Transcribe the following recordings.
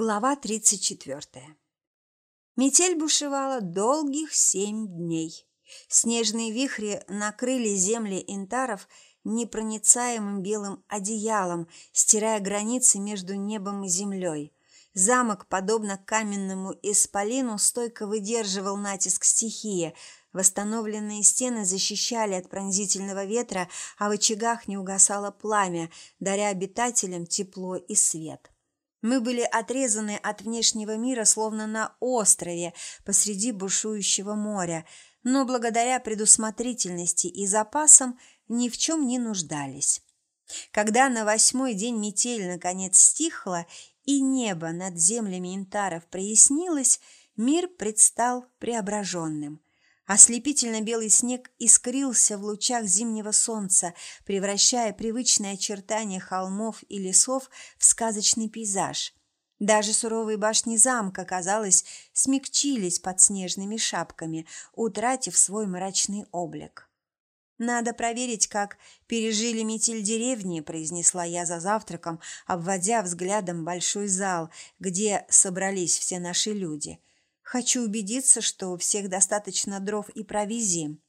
Глава 34. Метель бушевала долгих семь дней. Снежные вихри накрыли земли интаров непроницаемым белым одеялом, стирая границы между небом и землей. Замок, подобно каменному исполину, стойко выдерживал натиск стихии. Восстановленные стены защищали от пронзительного ветра, а в очагах не угасало пламя, даря обитателям тепло и свет. Мы были отрезаны от внешнего мира, словно на острове посреди бушующего моря, но благодаря предусмотрительности и запасам ни в чем не нуждались. Когда на восьмой день метель наконец стихла и небо над землями Интаров прояснилось, мир предстал преображенным – Ослепительно белый снег искрился в лучах зимнего солнца, превращая привычные очертания холмов и лесов в сказочный пейзаж. Даже суровые башни замка, казалось, смягчились под снежными шапками, утратив свой мрачный облик. «Надо проверить, как пережили метель деревни», – произнесла я за завтраком, обводя взглядом большой зал, где собрались все наши люди – Хочу убедиться, что у всех достаточно дров и провизии».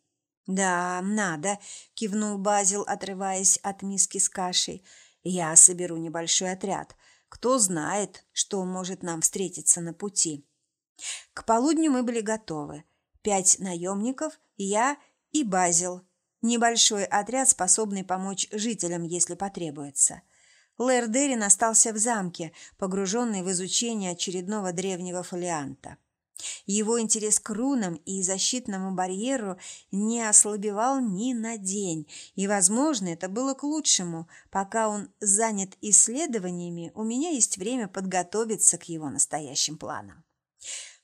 «Да, надо», – кивнул Базил, отрываясь от миски с кашей. «Я соберу небольшой отряд. Кто знает, что может нам встретиться на пути». К полудню мы были готовы. Пять наемников, я и Базил. Небольшой отряд, способный помочь жителям, если потребуется. Лэр Дерин остался в замке, погруженный в изучение очередного древнего фолианта. Его интерес к рунам и защитному барьеру не ослабевал ни на день, и, возможно, это было к лучшему. Пока он занят исследованиями, у меня есть время подготовиться к его настоящим планам.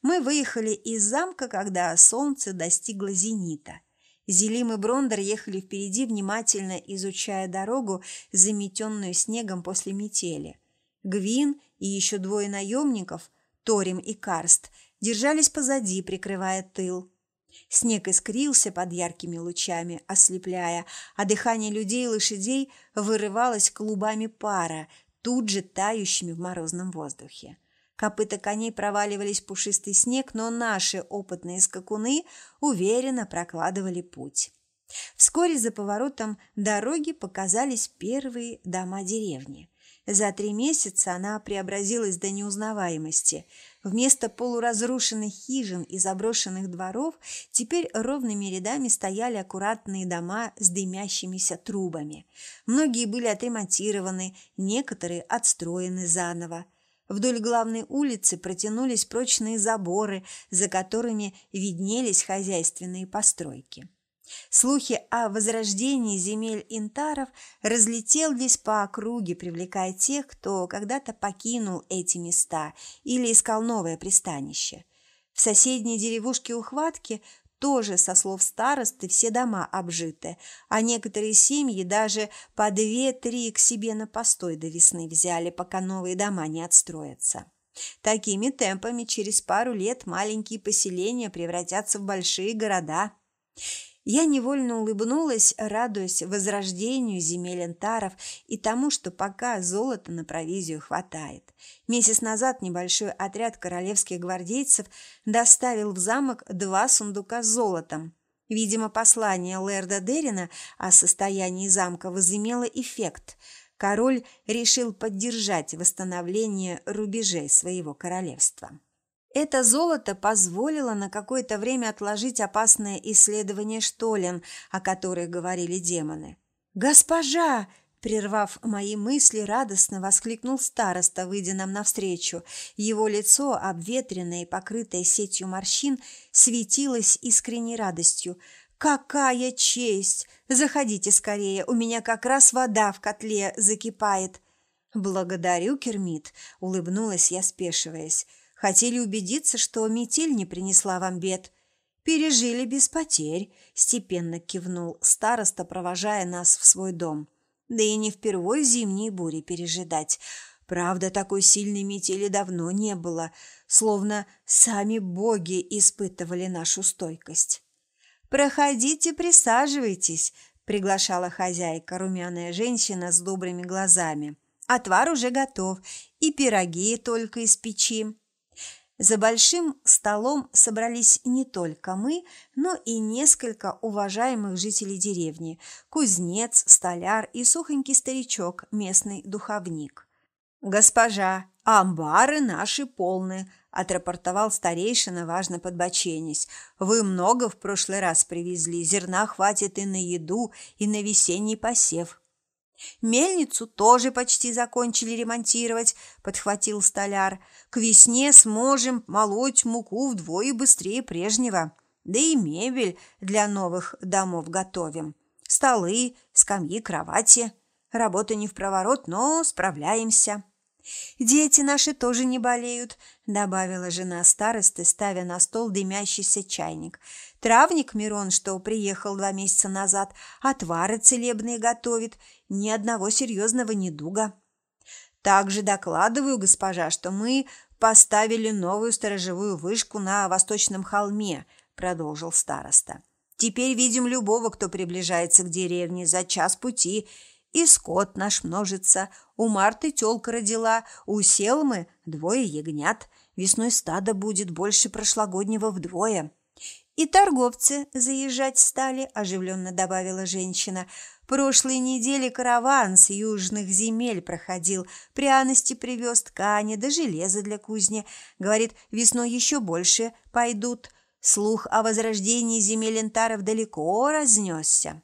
Мы выехали из замка, когда солнце достигло зенита. Зелим и Брондер ехали впереди, внимательно изучая дорогу, заметенную снегом после метели. Гвин и еще двое наемников, Торим и Карст – держались позади, прикрывая тыл. Снег искрился под яркими лучами, ослепляя, а дыхание людей и лошадей вырывалось клубами пара, тут же тающими в морозном воздухе. Копыта коней проваливались в пушистый снег, но наши опытные скакуны уверенно прокладывали путь. Вскоре за поворотом дороги показались первые дома деревни. За три месяца она преобразилась до неузнаваемости. Вместо полуразрушенных хижин и заброшенных дворов теперь ровными рядами стояли аккуратные дома с дымящимися трубами. Многие были отремонтированы, некоторые отстроены заново. Вдоль главной улицы протянулись прочные заборы, за которыми виднелись хозяйственные постройки. Слухи о возрождении земель интаров разлетелись по округе, привлекая тех, кто когда-то покинул эти места или искал новое пристанище. В соседней деревушке Ухватки тоже, со слов старосты, все дома обжиты, а некоторые семьи даже по две-три к себе на постой до весны взяли, пока новые дома не отстроятся. Такими темпами через пару лет маленькие поселения превратятся в большие города – я невольно улыбнулась, радуясь возрождению земель Антаров и тому, что пока золота на провизию хватает. Месяц назад небольшой отряд королевских гвардейцев доставил в замок два сундука с золотом. Видимо, послание Лерда Дерина о состоянии замка возымело эффект. Король решил поддержать восстановление рубежей своего королевства. Это золото позволило на какое-то время отложить опасное исследование штолен, о которых говорили демоны. «Госпожа!» Прервав мои мысли, радостно воскликнул староста, выйдя нам навстречу. Его лицо, обветренное и покрытое сетью морщин, светилось искренней радостью. «Какая честь! Заходите скорее, у меня как раз вода в котле закипает». «Благодарю, Кермит», — улыбнулась я, спешиваясь. Хотели убедиться, что метель не принесла вам бед. Пережили без потерь, степенно кивнул староста, провожая нас в свой дом. Да и не впервой зимние бури пережидать. Правда, такой сильной метели давно не было, словно сами боги испытывали нашу стойкость. «Проходите, присаживайтесь», – приглашала хозяйка, румяная женщина с добрыми глазами. Отвар уже готов, и пироги только из печи. За большим столом собрались не только мы, но и несколько уважаемых жителей деревни – кузнец, столяр и сухонький старичок, местный духовник. «Госпожа, амбары наши полны», – отрапортовал старейшина, важно подбоченясь. «Вы много в прошлый раз привезли, зерна хватит и на еду, и на весенний посев». «Мельницу тоже почти закончили ремонтировать», – подхватил столяр. «К весне сможем молоть муку вдвое быстрее прежнего. Да и мебель для новых домов готовим. Столы, скамьи, кровати. Работа не в проворот, но справляемся». «Дети наши тоже не болеют», – добавила жена старосты, ставя на стол дымящийся чайник. «Травник Мирон, что приехал два месяца назад, отвары целебные готовит, ни одного серьезного недуга». «Также докладываю, госпожа, что мы поставили новую сторожевую вышку на Восточном холме», – продолжил староста. «Теперь видим любого, кто приближается к деревне за час пути, и скот наш множится. У Марты тёлка родила, у Селмы двое ягнят. Весной стадо будет больше прошлогоднего вдвое. И торговцы заезжать стали, оживленно добавила женщина. Прошлой неделе караван с южных земель проходил, пряности привез, ткани да железа для кузни. Говорит, весной еще больше пойдут. Слух о возрождении земель Интаров далеко разнесся.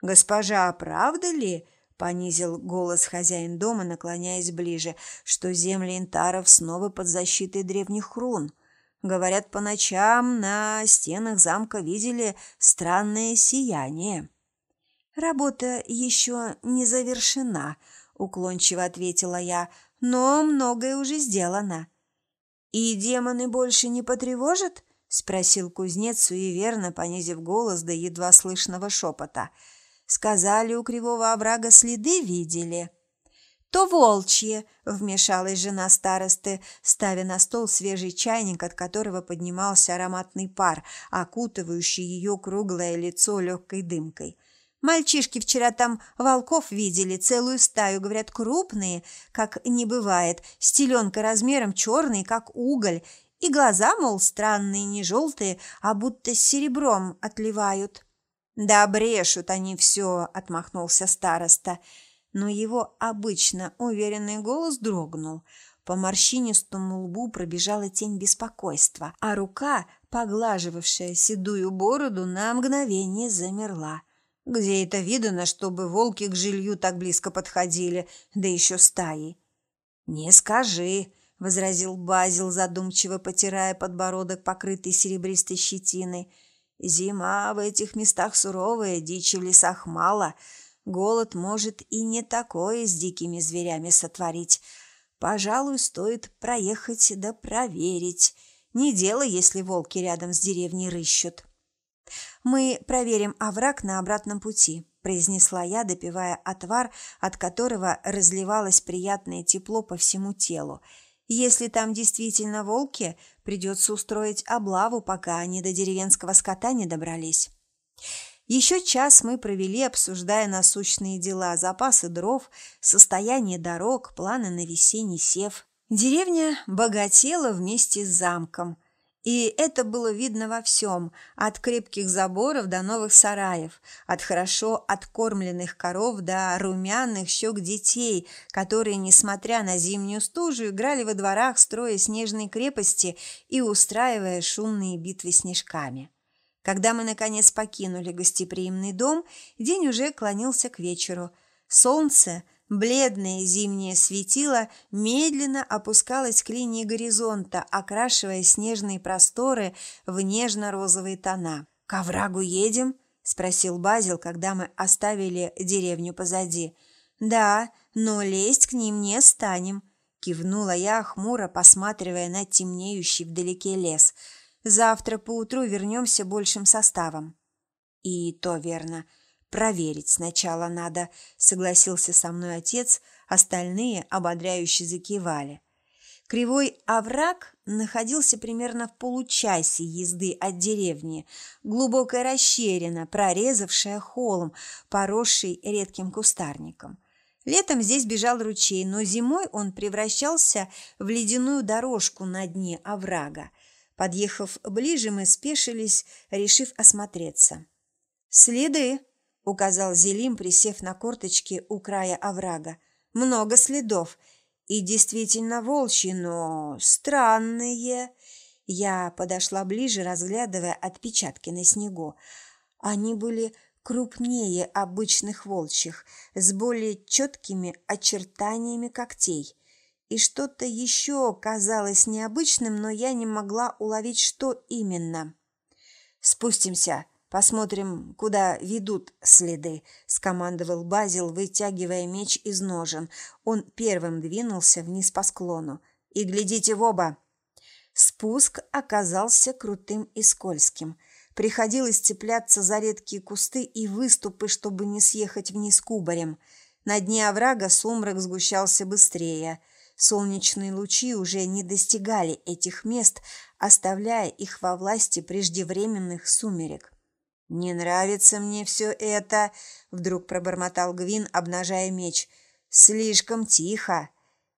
«Госпожа, правда ли?» – понизил голос хозяин дома, наклоняясь ближе, что земли интаров снова под защитой древних рун. Говорят, по ночам на стенах замка видели странное сияние. «Работа еще не завершена», – уклончиво ответила я, – «но многое уже сделано». «И демоны больше не потревожат?» – спросил кузнец, суеверно понизив голос до едва слышного шепота – Сказали, у кривого оврага следы видели. То волчье, вмешалась жена старосты, ставя на стол свежий чайник, от которого поднимался ароматный пар, окутывающий ее круглое лицо легкой дымкой. Мальчишки вчера там волков видели, целую стаю, говорят, крупные, как не бывает, стеленка размером черный, как уголь, и глаза, мол, странные, не желтые, а будто серебром отливают. «Да брешут они все», – отмахнулся староста. Но его обычно уверенный голос дрогнул. По морщинистому лбу пробежала тень беспокойства, а рука, поглаживавшая седую бороду, на мгновение замерла. Где это видано, чтобы волки к жилью так близко подходили, да еще стаи? «Не скажи», – возразил Базил, задумчиво потирая подбородок, покрытый серебристой щетиной – Зима в этих местах суровая, дичи в лесах мало. Голод может и не такое с дикими зверями сотворить. Пожалуй, стоит проехать да проверить. Не дело, если волки рядом с деревней рыщут. «Мы проверим овраг на обратном пути», – произнесла я, допивая отвар, от которого разливалось приятное тепло по всему телу – если там действительно волки, придется устроить облаву, пока они до деревенского скота не добрались. Еще час мы провели, обсуждая насущные дела, запасы дров, состояние дорог, планы на весенний сев. Деревня богатела вместе с замком. И это было видно во всем, от крепких заборов до новых сараев, от хорошо откормленных коров до румяных щек детей, которые, несмотря на зимнюю стужу, играли во дворах, строя снежные крепости и устраивая шумные битвы снежками. Когда мы, наконец, покинули гостеприимный дом, день уже клонился к вечеру. Солнце – Бледное зимнее светило медленно опускалось к линии горизонта, окрашивая снежные просторы в нежно-розовые тона. «К оврагу едем?» – спросил Базил, когда мы оставили деревню позади. «Да, но лезть к ним не станем», – кивнула я, хмуро посматривая на темнеющий вдалеке лес. «Завтра поутру вернемся большим составом». «И то верно». «Проверить сначала надо», – согласился со мной отец, остальные ободряюще закивали. Кривой овраг находился примерно в получасе езды от деревни, глубокая расщелина, прорезавшая холм, поросший редким кустарником. Летом здесь бежал ручей, но зимой он превращался в ледяную дорожку на дне оврага. Подъехав ближе, мы спешились, решив осмотреться. «Следы!» – указал Зелим, присев на корточки у края оврага. «Много следов. И действительно волчьи, но странные». Я подошла ближе, разглядывая отпечатки на снегу. Они были крупнее обычных волчьих, с более четкими очертаниями когтей. И что-то еще казалось необычным, но я не могла уловить, что именно. «Спустимся, посмотрим, куда ведут следы», – скомандовал Базил, вытягивая меч из ножен. Он первым двинулся вниз по склону. «И глядите в оба!» Спуск оказался крутым и скользким – Приходилось цепляться за редкие кусты и выступы, чтобы не съехать вниз кубарем. На дне оврага сумрак сгущался быстрее. Солнечные лучи уже не достигали этих мест, оставляя их во власти преждевременных сумерек. «Не нравится мне все это», — вдруг пробормотал Гвин, обнажая меч. «Слишком тихо».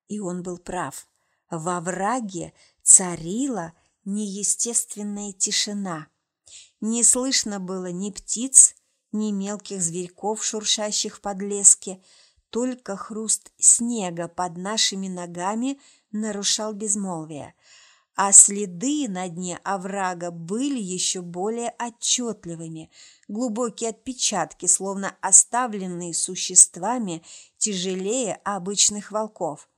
И он был прав. Во враге царила неестественная тишина. Не слышно было ни птиц, ни мелких зверьков, шуршащих в подлеске, только хруст снега под нашими ногами нарушал безмолвие, а следы на дне оврага были еще более отчетливыми, глубокие отпечатки, словно оставленные существами тяжелее обычных волков.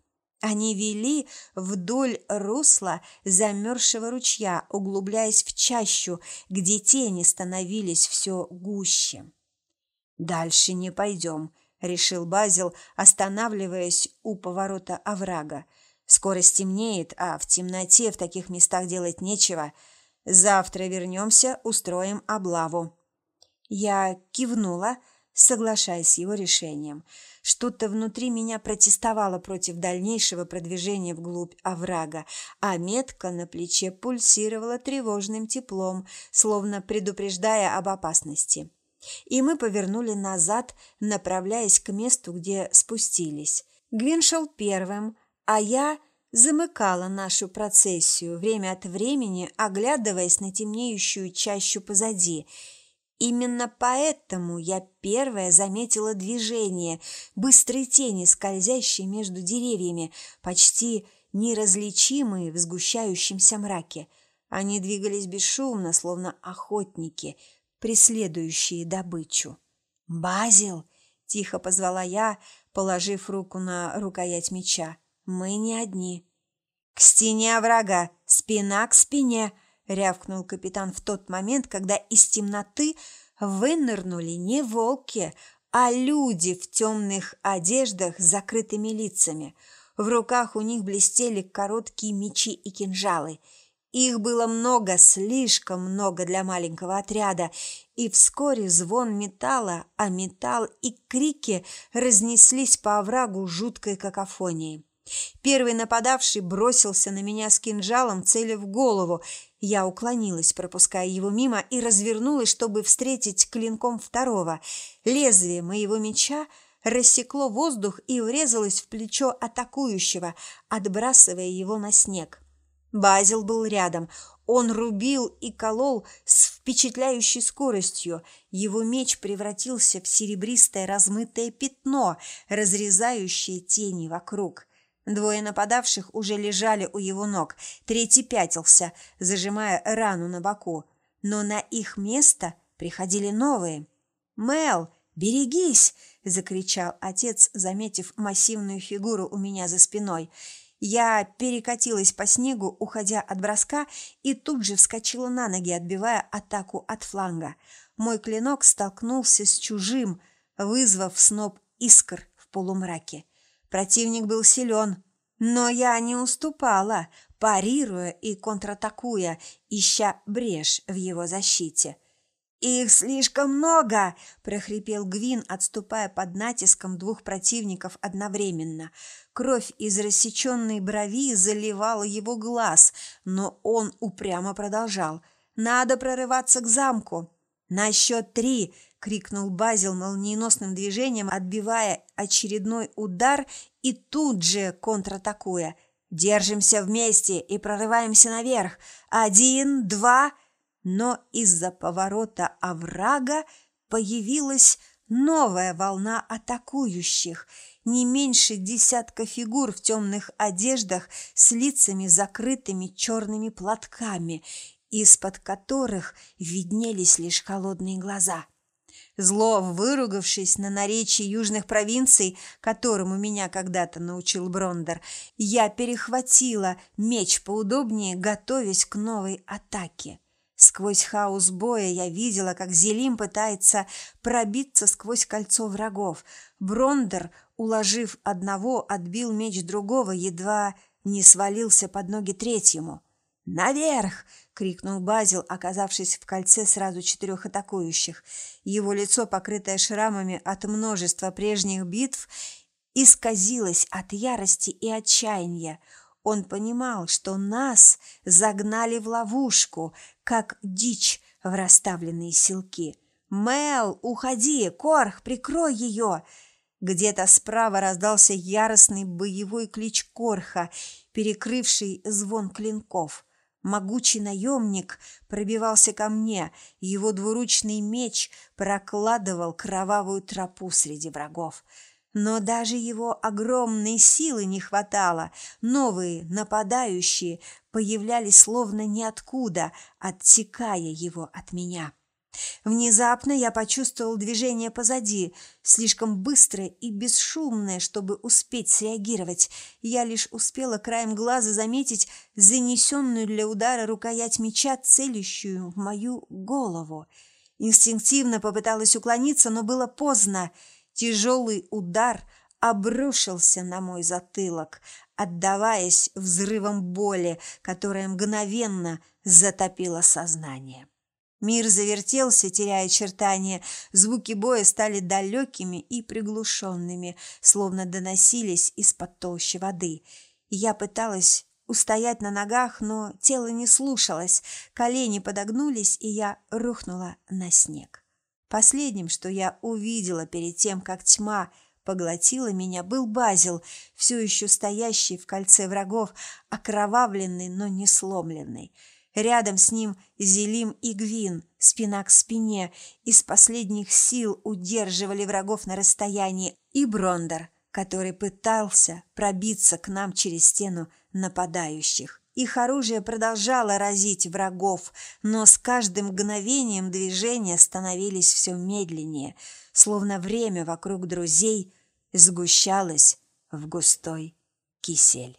Они вели вдоль русла замерзшего ручья, углубляясь в чащу, где тени становились все гуще. «Дальше не пойдем», — решил Базил, останавливаясь у поворота оврага. «Скоро стемнеет, а в темноте в таких местах делать нечего. Завтра вернемся, устроим облаву». Я кивнула, соглашаясь с его решением — что-то внутри меня протестовало против дальнейшего продвижения вглубь оврага, а метка на плече пульсировала тревожным теплом, словно предупреждая об опасности. И мы повернули назад, направляясь к месту, где спустились. Гвин шел первым, а я замыкала нашу процессию, время от времени оглядываясь на темнеющую чащу позади – Именно поэтому я первая заметила движение, быстрые тени, скользящие между деревьями, почти неразличимые в сгущающемся мраке. Они двигались бесшумно, словно охотники, преследующие добычу. «Базил!» – тихо позвала я, положив руку на рукоять меча. «Мы не одни». «К стене врага! Спина к спине!» рявкнул капитан в тот момент, когда из темноты вынырнули не волки, а люди в темных одеждах с закрытыми лицами. В руках у них блестели короткие мечи и кинжалы. Их было много, слишком много для маленького отряда, и вскоре звон металла, а металл и крики разнеслись по оврагу жуткой какофонией. Первый нападавший бросился на меня с кинжалом, целя в голову. Я уклонилась, пропуская его мимо, и развернулась, чтобы встретить клинком второго. Лезвие моего меча рассекло воздух и врезалось в плечо атакующего, отбрасывая его на снег. Базил был рядом. Он рубил и колол с впечатляющей скоростью. Его меч превратился в серебристое размытое пятно, разрезающее тени вокруг. Двое нападавших уже лежали у его ног, третий пятился, зажимая рану на боку. Но на их место приходили новые. «Мел, берегись!» – закричал отец, заметив массивную фигуру у меня за спиной. Я перекатилась по снегу, уходя от броска, и тут же вскочила на ноги, отбивая атаку от фланга. Мой клинок столкнулся с чужим, вызвав сноп искр в полумраке. Противник был силен, но я не уступала, парируя и контратакуя, ища брешь в его защите. «Их слишком много!» – прохрипел Гвин, отступая под натиском двух противников одновременно. Кровь из рассеченной брови заливала его глаз, но он упрямо продолжал. «Надо прорываться к замку!» «На счет три!» – крикнул Базил молниеносным движением, отбивая очередной удар и тут же контратакуя. «Держимся вместе и прорываемся наверх! Один, два!» Но из-за поворота оврага появилась новая волна атакующих – не меньше десятка фигур в темных одеждах с лицами закрытыми черными платками, из-под которых виднелись лишь холодные глаза. Зло, выругавшись на наречии южных провинций, которому меня когда-то научил Брондер, я перехватила меч поудобнее, готовясь к новой атаке. Сквозь хаос боя я видела, как Зелим пытается пробиться сквозь кольцо врагов. Брондер уложив одного, отбил меч другого, едва не свалился под ноги третьему. «Наверх!» — крикнул Базил, оказавшись в кольце сразу четырех атакующих. Его лицо, покрытое шрамами от множества прежних битв, исказилось от ярости и отчаяния. Он понимал, что нас загнали в ловушку, как дичь в расставленные селки. «Мел, уходи! Корх, прикрой ее!» Где-то справа раздался яростный боевой клич Корха, перекрывший звон клинков. Могучий наемник пробивался ко мне, его двуручный меч прокладывал кровавую тропу среди врагов. Но даже его огромной силы не хватало. Новые нападающие появлялись словно ниоткуда, отсекая его от меня. Внезапно я почувствовал движение позади, слишком быстрое и бесшумное, чтобы успеть среагировать. Я лишь успела краем глаза заметить занесенную для удара рукоять меча, целящую в мою голову. Инстинктивно попыталась уклониться, но было поздно. Тяжелый удар обрушился на мой затылок, отдаваясь взрывом боли, которая мгновенно затопила сознание. Мир завертелся, теряя очертания. Звуки боя стали далекими и приглушенными, словно доносились из-под толщи воды. я пыталась устоять на ногах, но тело не слушалось. Колени подогнулись, и я рухнула на снег. Последним, что я увидела перед тем, как тьма поглотила меня, был Базил, все еще стоящий в кольце врагов, окровавленный, но не сломленный. Рядом с ним Зелим и Гвин, спина к спине, из последних сил удерживали врагов на расстоянии, и Брондер, который пытался пробиться к нам через стену нападающих. Их оружие продолжало разить врагов, но с каждым мгновением движения становились все медленнее, словно время вокруг друзей сгущалось в густой кисель.